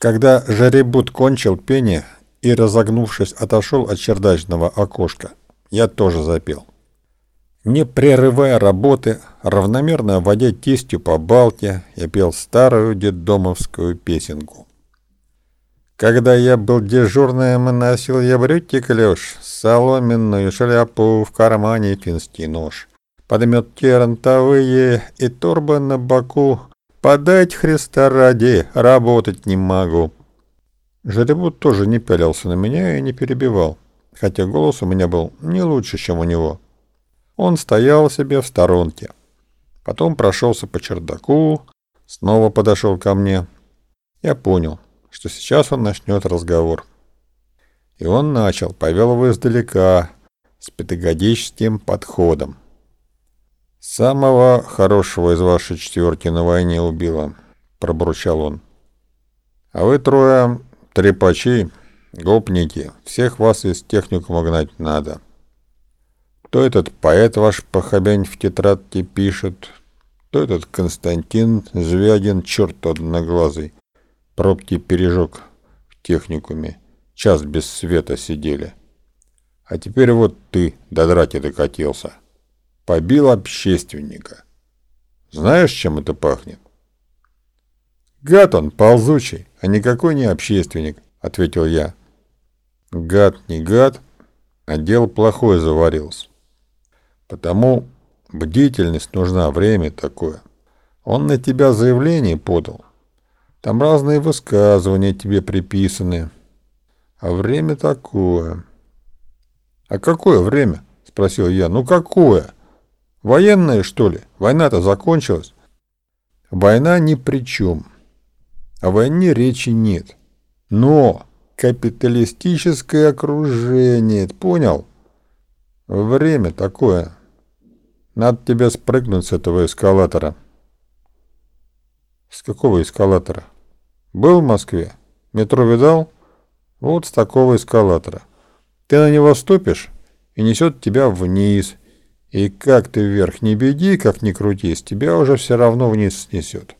Когда жеребут кончил пение и, разогнувшись, отошел от чердачного окошка, я тоже запел. Не прерывая работы, равномерно водя кистью по балке, я пел старую детдомовскую песенку. Когда я был дежурным, носил я брюки клеш, соломенную шляпу в кармане финский нож. Подмет тернтовые и торба на боку. Подать Христа ради, работать не могу. Жеребут тоже не пялился на меня и не перебивал, хотя голос у меня был не лучше, чем у него. Он стоял себе в сторонке. Потом прошелся по чердаку, снова подошел ко мне. Я понял, что сейчас он начнет разговор. И он начал, повел его издалека, с педагогическим подходом. «Самого хорошего из вашей четверки на войне убило», — пробурчал он. «А вы трое трепачи, гопники, всех вас из техникума гнать надо». То этот поэт ваш похабянь в тетрадке пишет, то этот Константин Звягин, черт одноглазый, пробки пережег в техникуме, час без света сидели. А теперь вот ты до драки докатился. Побил общественника. Знаешь, чем это пахнет? Гад он, ползучий, а никакой не общественник, ответил я. Гад не гад, а дело плохое заварился. Потому бдительность нужна, время такое. Он на тебя заявление подал. Там разные высказывания тебе приписаны. А время такое. А какое время? Спросил я. Ну какое? Военное, что ли? Война-то закончилась. Война ни при чем. О войне речи нет. Но капиталистическое окружение, понял? Время такое. Надо тебе спрыгнуть с этого эскалатора. С какого эскалатора? Был в Москве? Метро видал? Вот с такого эскалатора. Ты на него ступишь и несет тебя вниз. И как ты вверх не беги, как ни крутись, тебя уже все равно вниз снесет.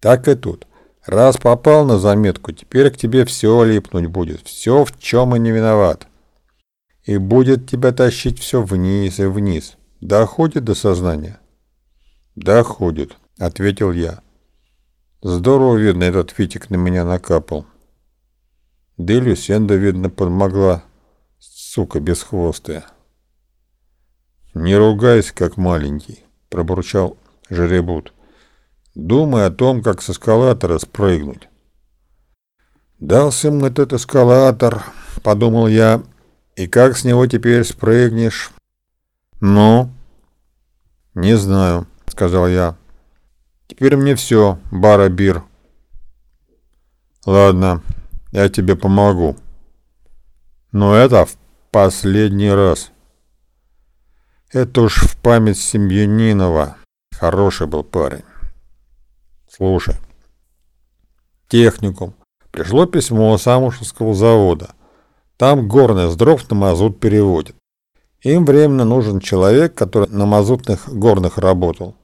Так и тут. Раз попал на заметку, теперь к тебе все липнуть будет. Все, в чем и не виноват и будет тебя тащить все вниз и вниз. Доходит до сознания? Доходит, ответил я. Здорово, видно, этот фитик на меня накапал. Да и Люсенда, видно, помогла, сука бесхвостая. Не ругайся, как маленький, пробурчал жеребут. Думай о том, как с эскалатора спрыгнуть. Дался им этот эскалатор, подумал я, и как с него теперь спрыгнешь? Ну? Не знаю, сказал я. Теперь мне все, Барабир. Ладно, я тебе помогу. Но это в последний раз. Это уж в память Семьянинова. Хороший был парень. Слушай. Техникум. Пришло письмо с Амушевского завода. Там горное с дров на мазут переводит. Им временно нужен человек, который на мазутных горных работал.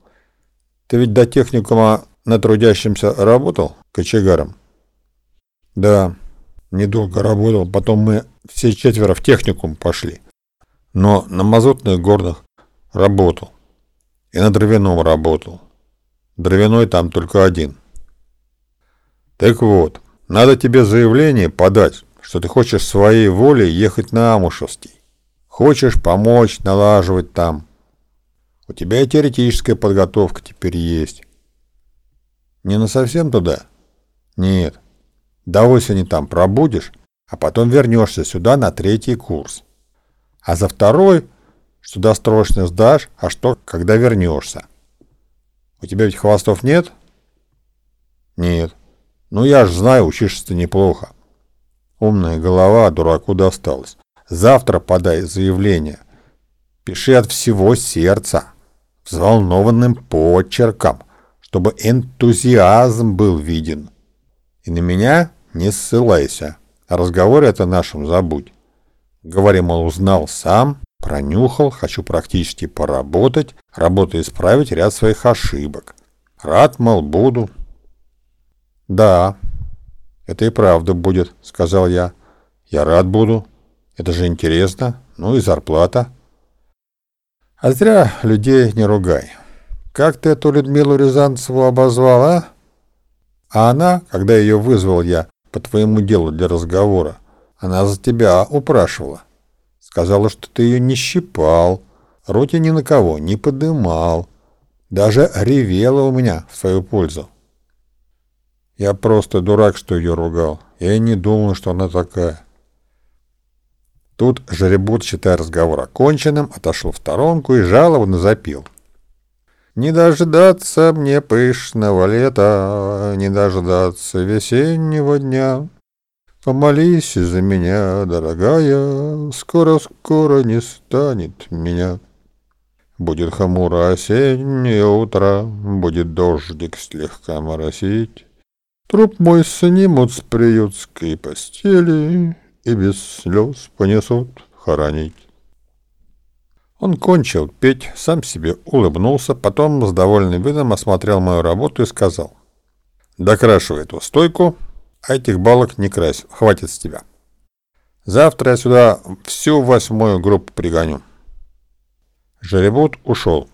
Ты ведь до техникума на трудящемся работал кочегаром? Да, недолго работал, потом мы все четверо в техникум пошли. Но на мазутных горных работал. И на дровяном работал. Дровяной там только один. Так вот, надо тебе заявление подать что ты хочешь своей волей ехать на Амушевский. Хочешь помочь налаживать там. У тебя и теоретическая подготовка теперь есть. Не на совсем туда? Нет. До осени там пробудешь, а потом вернешься сюда на третий курс. А за второй, что досрочно сдашь, а что, когда вернешься. У тебя ведь хвостов нет? Нет. Ну я ж знаю, учишься ты неплохо. Умная голова, дураку досталась. Завтра подай заявление. Пиши от всего сердца, взволнованным почерком, чтобы энтузиазм был виден. И на меня не ссылайся. О разговоре это нашем забудь. Говори, мол, узнал сам, пронюхал, хочу практически поработать, работу исправить ряд своих ошибок. Рад, мол, буду. Да, «Это и правда будет», — сказал я. «Я рад буду. Это же интересно. Ну и зарплата». «А зря людей не ругай. Как ты эту Людмилу Рязанцеву обозвал, а?» А она, когда ее вызвал я по твоему делу для разговора, она за тебя упрашивала. Сказала, что ты ее не щипал, роте ни на кого не подымал. Даже ревела у меня в свою пользу. Я просто дурак, что ее ругал. Я не думал, что она такая. Тут жеребут, считая разговор оконченным, отошел в сторонку и жалобно запил. Не дождаться мне пышного лета, Не дождаться весеннего дня. Помолись за меня, дорогая, Скоро-скоро не станет меня. Будет хмуро осеннее утро, Будет дождик слегка моросить. Труп мой снимут с приютской постели И без слез понесут хоронить. Он кончил петь, сам себе улыбнулся, потом с довольным видом осмотрел мою работу и сказал. «Докрашивай эту стойку, а этих балок не крась, хватит с тебя. Завтра я сюда всю восьмую группу пригоню». Жеребут ушел.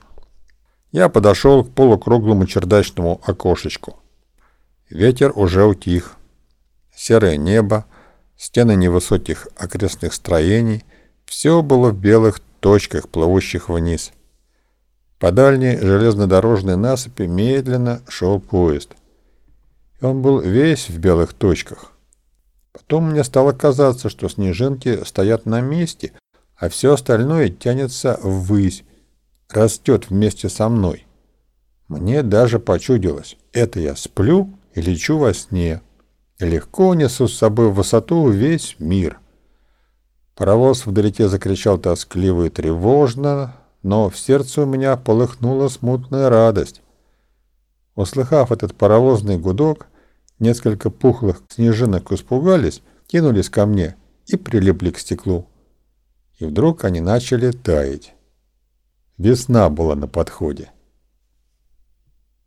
Я подошел к полукруглому чердачному окошечку. Ветер уже утих. Серое небо, стены невысоких окрестных строений — все было в белых точках, плывущих вниз. По дальней железнодорожной насыпи медленно шел поезд. И он был весь в белых точках. Потом мне стало казаться, что снежинки стоят на месте, а все остальное тянется ввысь, растет вместе со мной. Мне даже почудилось, это я сплю и лечу во сне, и легко несу с собой в высоту весь мир». Паровоз вдалеке закричал тоскливо и тревожно, но в сердце у меня полыхнула смутная радость. Услыхав этот паровозный гудок, несколько пухлых снежинок испугались, кинулись ко мне и прилипли к стеклу. И вдруг они начали таять. Весна была на подходе.